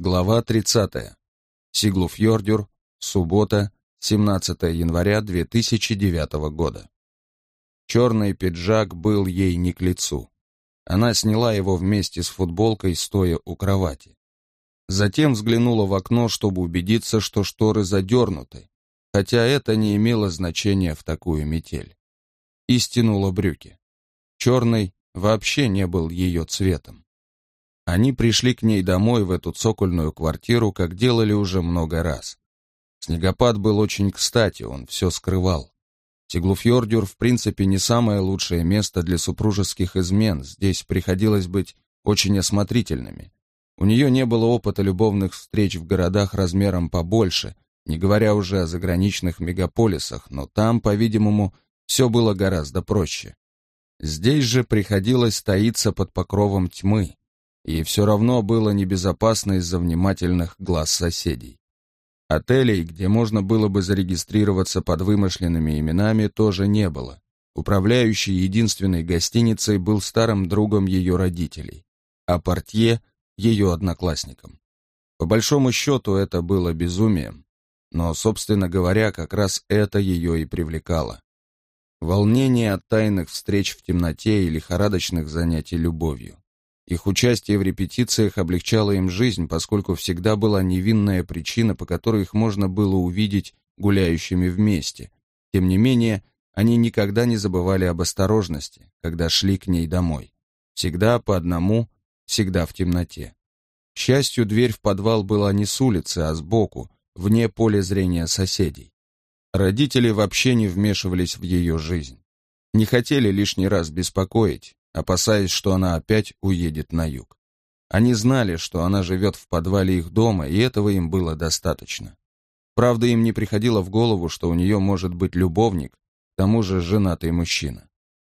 Глава 30. Сиглуфьордюр. Суббота, 17 января 2009 года. Черный пиджак был ей не к лицу. Она сняла его вместе с футболкой, стоя у кровати. Затем взглянула в окно, чтобы убедиться, что шторы задернуты, хотя это не имело значения в такую метель. И стянула брюки. Черный вообще не был ее цветом. Они пришли к ней домой в эту цокольную квартиру, как делали уже много раз. Снегопад был очень кстати, он все скрывал. Сиглуфьордюр, в принципе, не самое лучшее место для супружеских измен, здесь приходилось быть очень осмотрительными. У нее не было опыта любовных встреч в городах размером побольше, не говоря уже о заграничных мегаполисах, но там, по-видимому, все было гораздо проще. Здесь же приходилось таиться под покровом тьмы, и все равно было небезопасно из-за внимательных глаз соседей. Отелей, где можно было бы зарегистрироваться под вымышленными именами, тоже не было. Управляющий единственной гостиницей был старым другом ее родителей, а портье — ее одноклассником. По большому счету это было безумием, но, собственно говоря, как раз это ее и привлекало. Волнение от тайных встреч в темноте и лихорадочных занятий любовью. Их участие в репетициях облегчало им жизнь, поскольку всегда была невинная причина, по которой их можно было увидеть гуляющими вместе. Тем не менее, они никогда не забывали об осторожности, когда шли к ней домой. Всегда по одному, всегда в темноте. К счастью, дверь в подвал была не с улицы, а сбоку, вне поля зрения соседей. Родители вообще не вмешивались в ее жизнь. Не хотели лишний раз беспокоить, опасаясь, что она опять уедет на юг. Они знали, что она живет в подвале их дома, и этого им было достаточно. Правда, им не приходило в голову, что у нее может быть любовник, к тому же женатый мужчина.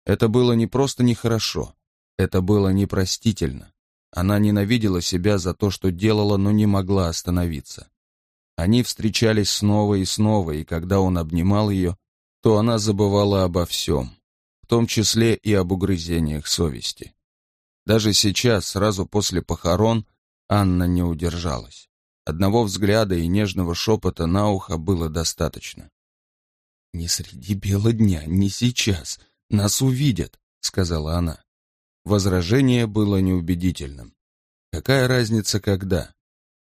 Это было не просто нехорошо, это было непростительно. Она ненавидела себя за то, что делала, но не могла остановиться. Они встречались снова и снова, и когда он обнимал ее, то она забывала обо всем, в том числе и об угрызениях совести. Даже сейчас, сразу после похорон, Анна не удержалась. Одного взгляда и нежного шепота на ухо было достаточно. «Не среди бела дня, не сейчас. Нас увидят», — сказала она. Возражение было неубедительным. Какая разница, когда?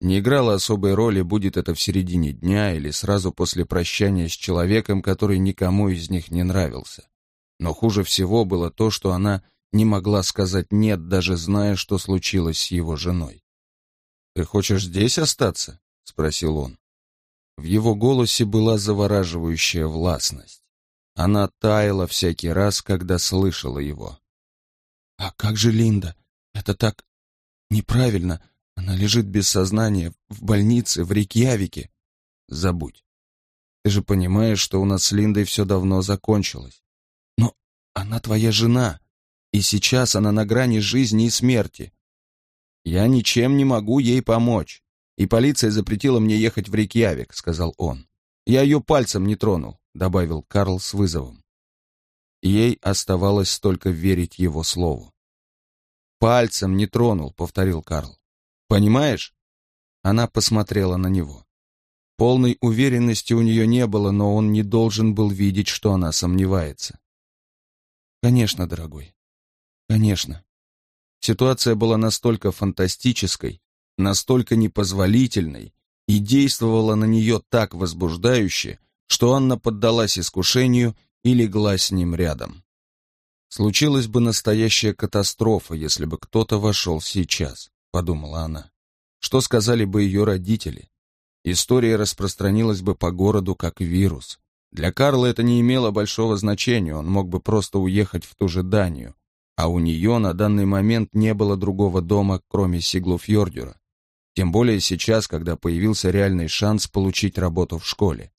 Не играло особой роли, будет это в середине дня или сразу после прощания с человеком, который никому из них не нравился. Но хуже всего было то, что она не могла сказать «нет», даже зная, что случилось с его женой. «Ты хочешь здесь остаться?» — спросил он. В его голосе была завораживающая властность. Она таяла всякий раз, когда слышала его. «А как же Линда? Это так неправильно. Она лежит без сознания в больнице в Рейкьявике. Забудь. Ты же понимаешь, что у нас с Линдой все давно закончилось. Она твоя жена, и сейчас она на грани жизни и смерти. Я ничем не могу ей помочь, и полиция запретила мне ехать в Рейкьявик, сказал он. Я ее пальцем не тронул, добавил Карл с вызовом. Ей оставалось только верить его слову. «Пальцем не тронул», — повторил Карл. «Понимаешь?» Она посмотрела на него. Полной уверенности у нее не было, но он не должен был видеть, что она сомневается. Конечно, дорогой. Конечно. Ситуация была настолько фантастической, настолько непозволительной и действовала на нее так возбуждающе, что Анна поддалась искушению и легла с ним рядом. Случилась бы настоящая катастрофа, если бы кто-то вошел сейчас, подумала она. Что сказали бы ее родители? История распространилась бы по городу как вирус. Для Карла это не имело большого значения, он мог бы просто уехать в ту же Данию, а у нее на данный момент не было другого дома, кроме Сиглуфьордюра. Тем более сейчас, когда появился реальный шанс получить работу в школе.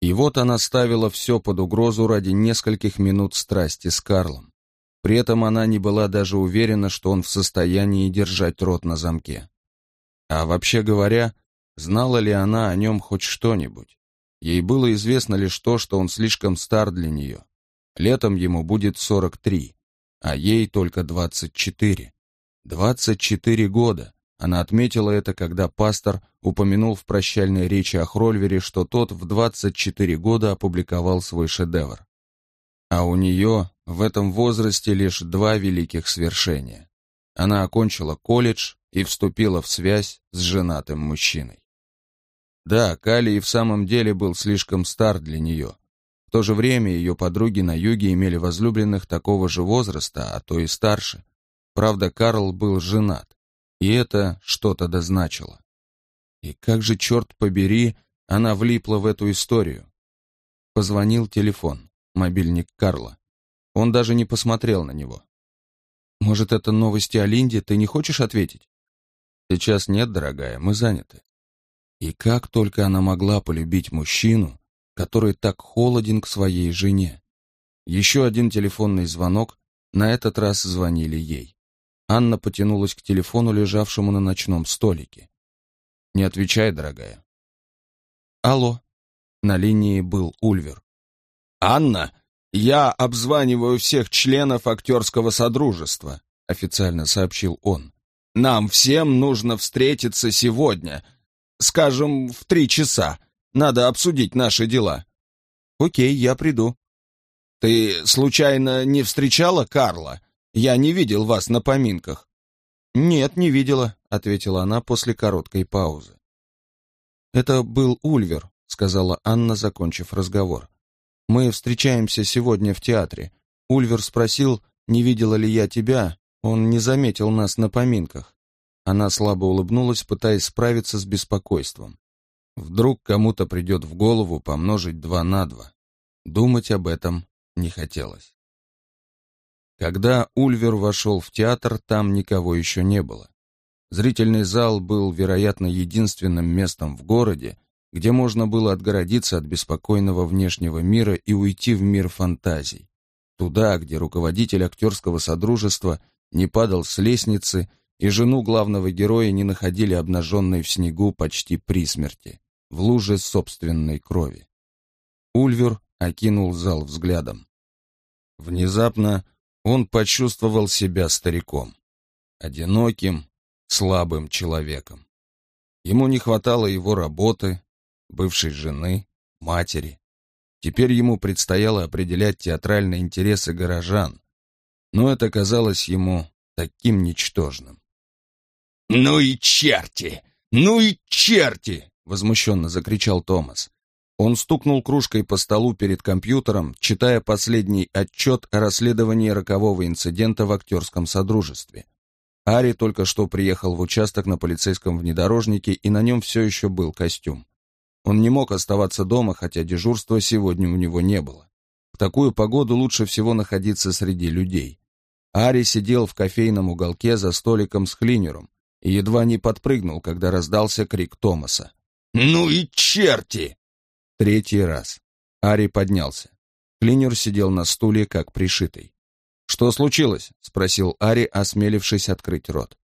И вот она ставила все под угрозу ради нескольких минут страсти с Карлом. При этом она не была даже уверена, что он в состоянии держать рот на замке. А вообще говоря, знала ли она о нем хоть что-нибудь? Ей было известно лишь то, что он слишком стар для нее. Летом ему будет 43, а ей только 24. 24 года. Она отметила это, когда пастор упомянул в прощальной речи о Хрольвере, что тот в 24 года опубликовал свой шедевр. А у нее в этом возрасте лишь два великих свершения. Она окончила колледж и вступила в связь с женатым мужчиной. Да, Кали и в самом деле был слишком стар для нее. В то же время ее подруги на юге имели возлюбленных такого же возраста, а то и старше. Правда, Карл был женат. И это что-то дозначило. И как же, черт побери, она влипла в эту историю. Позвонил телефон, мобильник Карла. Он даже не посмотрел на него. «Может, это новости о Линде, ты не хочешь ответить?» «Сейчас нет, дорогая, мы заняты». И как только она могла полюбить мужчину, который так холоден к своей жене. Еще один телефонный звонок, на этот раз звонили ей. Анна потянулась к телефону, лежавшему на ночном столике. «Не отвечай, дорогая». «Алло». На линии был Ульвер. «Анна, я обзваниваю всех членов актерского содружества», официально сообщил он. «Нам всем нужно встретиться сегодня, скажем, в три часа. Надо обсудить наши дела». «Окей, я приду». «Ты, случайно, не встречала Карла?» Я не видел вас на поминках». «Нет, не видела», — ответила она после короткой паузы. «Это был Ульвер», — сказала Анна, закончив разговор. «Мы встречаемся сегодня в театре. Ульвер спросил, не видела ли я тебя, он не заметил нас на поминках». Она слабо улыбнулась, пытаясь справиться с беспокойством. Вдруг кому-то придет в голову помножить два на два. Думать об этом не хотелось. Когда Ульвер вошел в театр, там никого еще не было. Зрительный зал был, вероятно, единственным местом в городе, где можно было отгородиться от беспокойного внешнего мира и уйти в мир фантазий. Туда, где руководитель актерского содружества не падал с лестницы, и жену главного героя не находили обнаженной в снегу почти при смерти, в луже собственной крови. Ульвер окинул зал взглядом. Внезапно он почувствовал себя стариком, одиноким, слабым человеком. Ему не хватало его работы, бывшей жены, матери. Теперь ему предстояло определять театральные интересы горожан, но это казалось ему таким ничтожным. «Ну и черти! Ну и черти!» — возмущенно закричал Томас. Он стукнул кружкой по столу перед компьютером, читая последний отчет о расследовании рокового инцидента в актерском содружестве. Ари только что приехал в участок на полицейском внедорожнике, и на нем все еще был костюм. Он не мог оставаться дома, хотя дежурства сегодня у него не было. В такую погоду лучше всего находиться среди людей. Ари сидел в кофейном уголке за столиком с клинером и едва не подпрыгнул, когда раздался крик Томаса. «Ну и черти!» Третий раз. Ари поднялся. Клинер сидел на стуле, как пришитый. «Что случилось?» — спросил Ари, осмелившись открыть рот.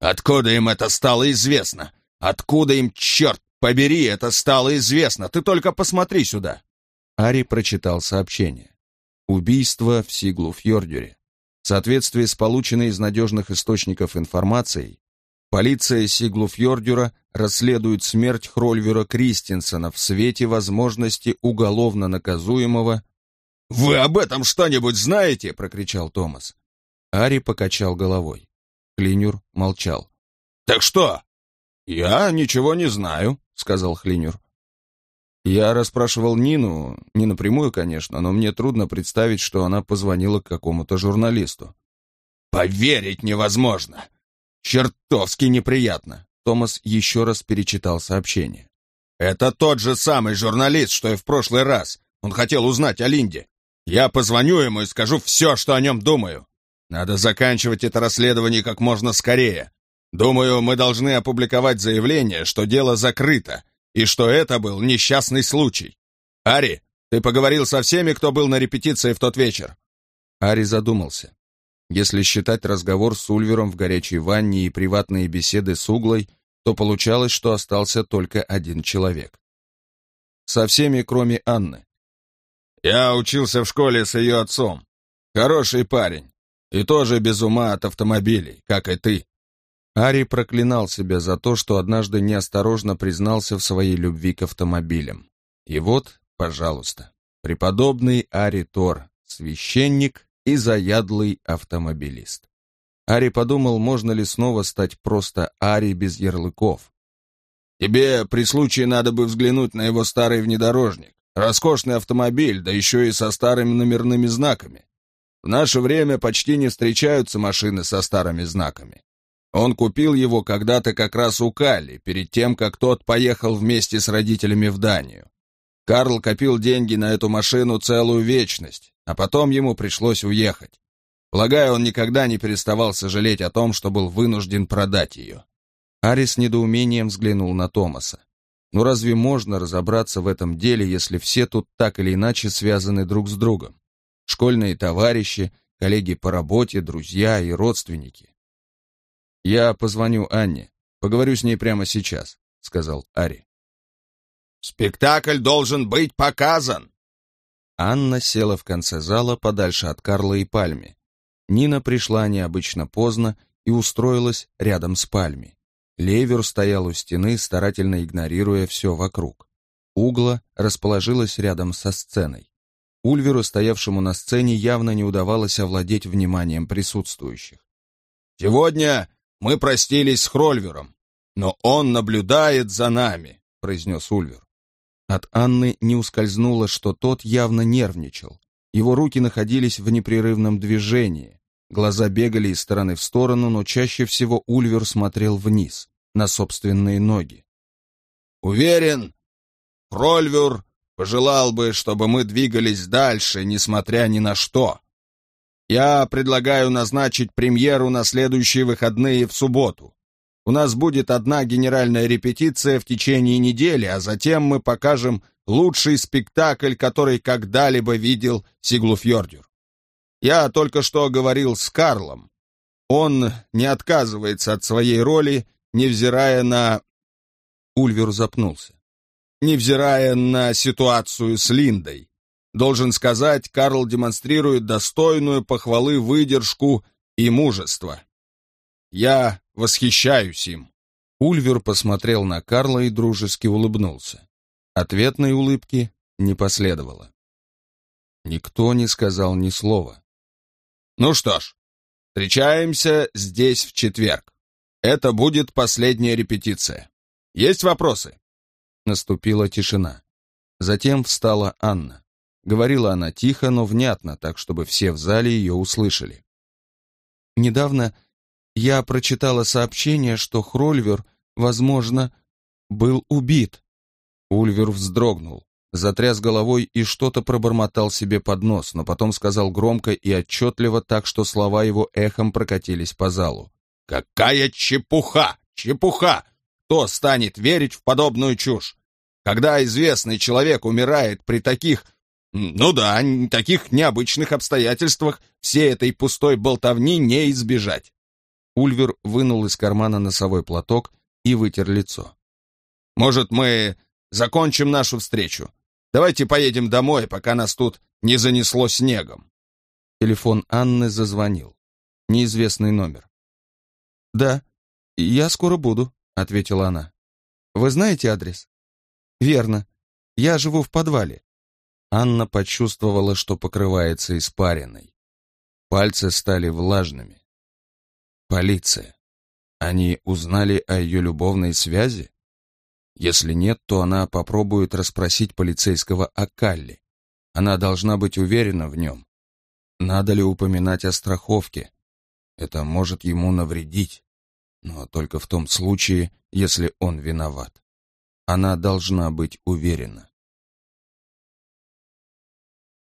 «Откуда им это стало известно? Откуда им, черт побери, это стало известно? Ты только посмотри сюда!» Ари прочитал сообщение. «Убийство в Сиглу-Фьордюре. В соответствии с полученной из надежных источников информацией, Полиция Сиглуфьордюра расследует смерть Хрольвера Кристинсона в свете возможности уголовно наказуемого. «Вы об этом что-нибудь знаете?» — прокричал Томас. Ари покачал головой. Хлинюр молчал. «Так что?» «Я ничего не знаю», — сказал Хлинюр. Я расспрашивал Нину, не напрямую, конечно, но мне трудно представить, что она позвонила к какому-то журналисту. «Поверить невозможно! Чертовски неприятно. Томас еще раз перечитал сообщение. Это тот же самый журналист, что и в прошлый раз. Он хотел узнать о Линде. Я позвоню ему и скажу все, что о нем думаю. Надо заканчивать это расследование как можно скорее. Думаю, мы должны опубликовать заявление, что дело закрыто, и что это был несчастный случай. Ари, ты поговорил со всеми, кто был на репетиции в тот вечер?» Ари задумался. Если считать разговор с Ульвером в горячей ванне и приватные беседы с Углой, то получалось, что остался только один человек. Со всеми, кроме Анны. «Я учился в школе с ее отцом. Хороший парень. И тоже без ума от автомобилей, как и ты. Ари проклинал себя за то, что однажды неосторожно признался в своей любви к автомобилям. И вот, пожалуйста, преподобный Ари Тор, священник и заядлый автомобилист. Ари подумал, можно ли снова стать просто Ари без ярлыков. «Тебе при случае надо бы взглянуть на его старый внедорожник. Роскошный автомобиль, да еще и со старыми номерными знаками. В наше время почти не встречаются машины со старыми знаками. Он купил его когда-то как раз у Калли, перед тем, как тот поехал вместе с родителями в Данию. Карл копил деньги на эту машину целую вечность, а потом ему пришлось уехать. Полагаю, он никогда не переставал сожалеть о том, что был вынужден продать ее. Арис недоумением взглянул на Томаса. «Ну разве можно разобраться в этом деле, если все тут так или иначе связаны друг с другом? Школьные товарищи, коллеги по работе, друзья и родственники. «Я позвоню Анне, поговорю с ней прямо сейчас», — сказал Ари. «Спектакль должен быть показан!» Анна села в конце зала подальше от Карла и Пальми. Нина пришла необычно поздно и устроилась рядом с Пальми. Левер стоял у стены, старательно игнорируя все вокруг. Угла расположилась рядом со сценой. Ульверу, стоявшему на сцене, явно не удавалось овладеть вниманием присутствующих. «Сегодня мы простились с Хрольвером, но он наблюдает за нами», — произнес Ульвер. От Анны не ускользнуло, что тот явно нервничал. Его руки находились в непрерывном движении. Глаза бегали из стороны в сторону, но чаще всего Ульвер смотрел вниз, на собственные ноги. «Уверен, Хрольвер пожелал бы, чтобы мы двигались дальше, несмотря ни на что. Я предлагаю назначить премьеру на следующие выходные в субботу. У нас будет одна генеральная репетиция в течение недели, а затем мы покажем лучший спектакль, который когда-либо видел Сиглуфьордюр. Я только что говорил с Карлом. Он не отказывается от своей роли, невзирая на... Ульвер запнулся. Невзирая на ситуацию с Линдой. Должен сказать, Карл демонстрирует достойную похвалы выдержку и мужество. Я восхищаюсь им. Ульвер посмотрел на Карла и дружески улыбнулся. Ответной улыбки не последовало. Никто не сказал ни слова. «Ну что ж, встречаемся здесь в четверг. Это будет последняя репетиция. Есть вопросы?» Наступила тишина. Затем встала Анна. Говорила она тихо, но внятно, так чтобы все в зале ее услышали. Недавно я прочитала сообщение, что Хрольвер, возможно, был убит. Ульвер вздрогнул, затряс головой и что-то пробормотал себе под нос, но потом сказал громко и отчетливо так, что слова его эхом прокатились по залу. «Какая чепуха! Чепуха! Кто станет верить в подобную чушь? Когда известный человек умирает при таких, ну да, таких необычных обстоятельствах, всей этой пустой болтовни не избежать. Ульвер вынул из кармана носовой платок и вытер лицо. «Может, мы закончим нашу встречу? Давайте поедем домой, пока нас тут не занесло снегом». Телефон Анны зазвонил. Неизвестный номер. «Да, я скоро буду», — ответила она. «Вы знаете адрес?» «Верно. Я живу в подвале». Анна почувствовала, что покрывается испариной. Пальцы стали влажными. Полиция. Они узнали о ее любовной связи? Если нет, то она попробует расспросить полицейского о Калли. Она должна быть уверена в нем. Надо ли упоминать о страховке? Это может ему навредить, но только в том случае, если он виноват. Она должна быть уверена.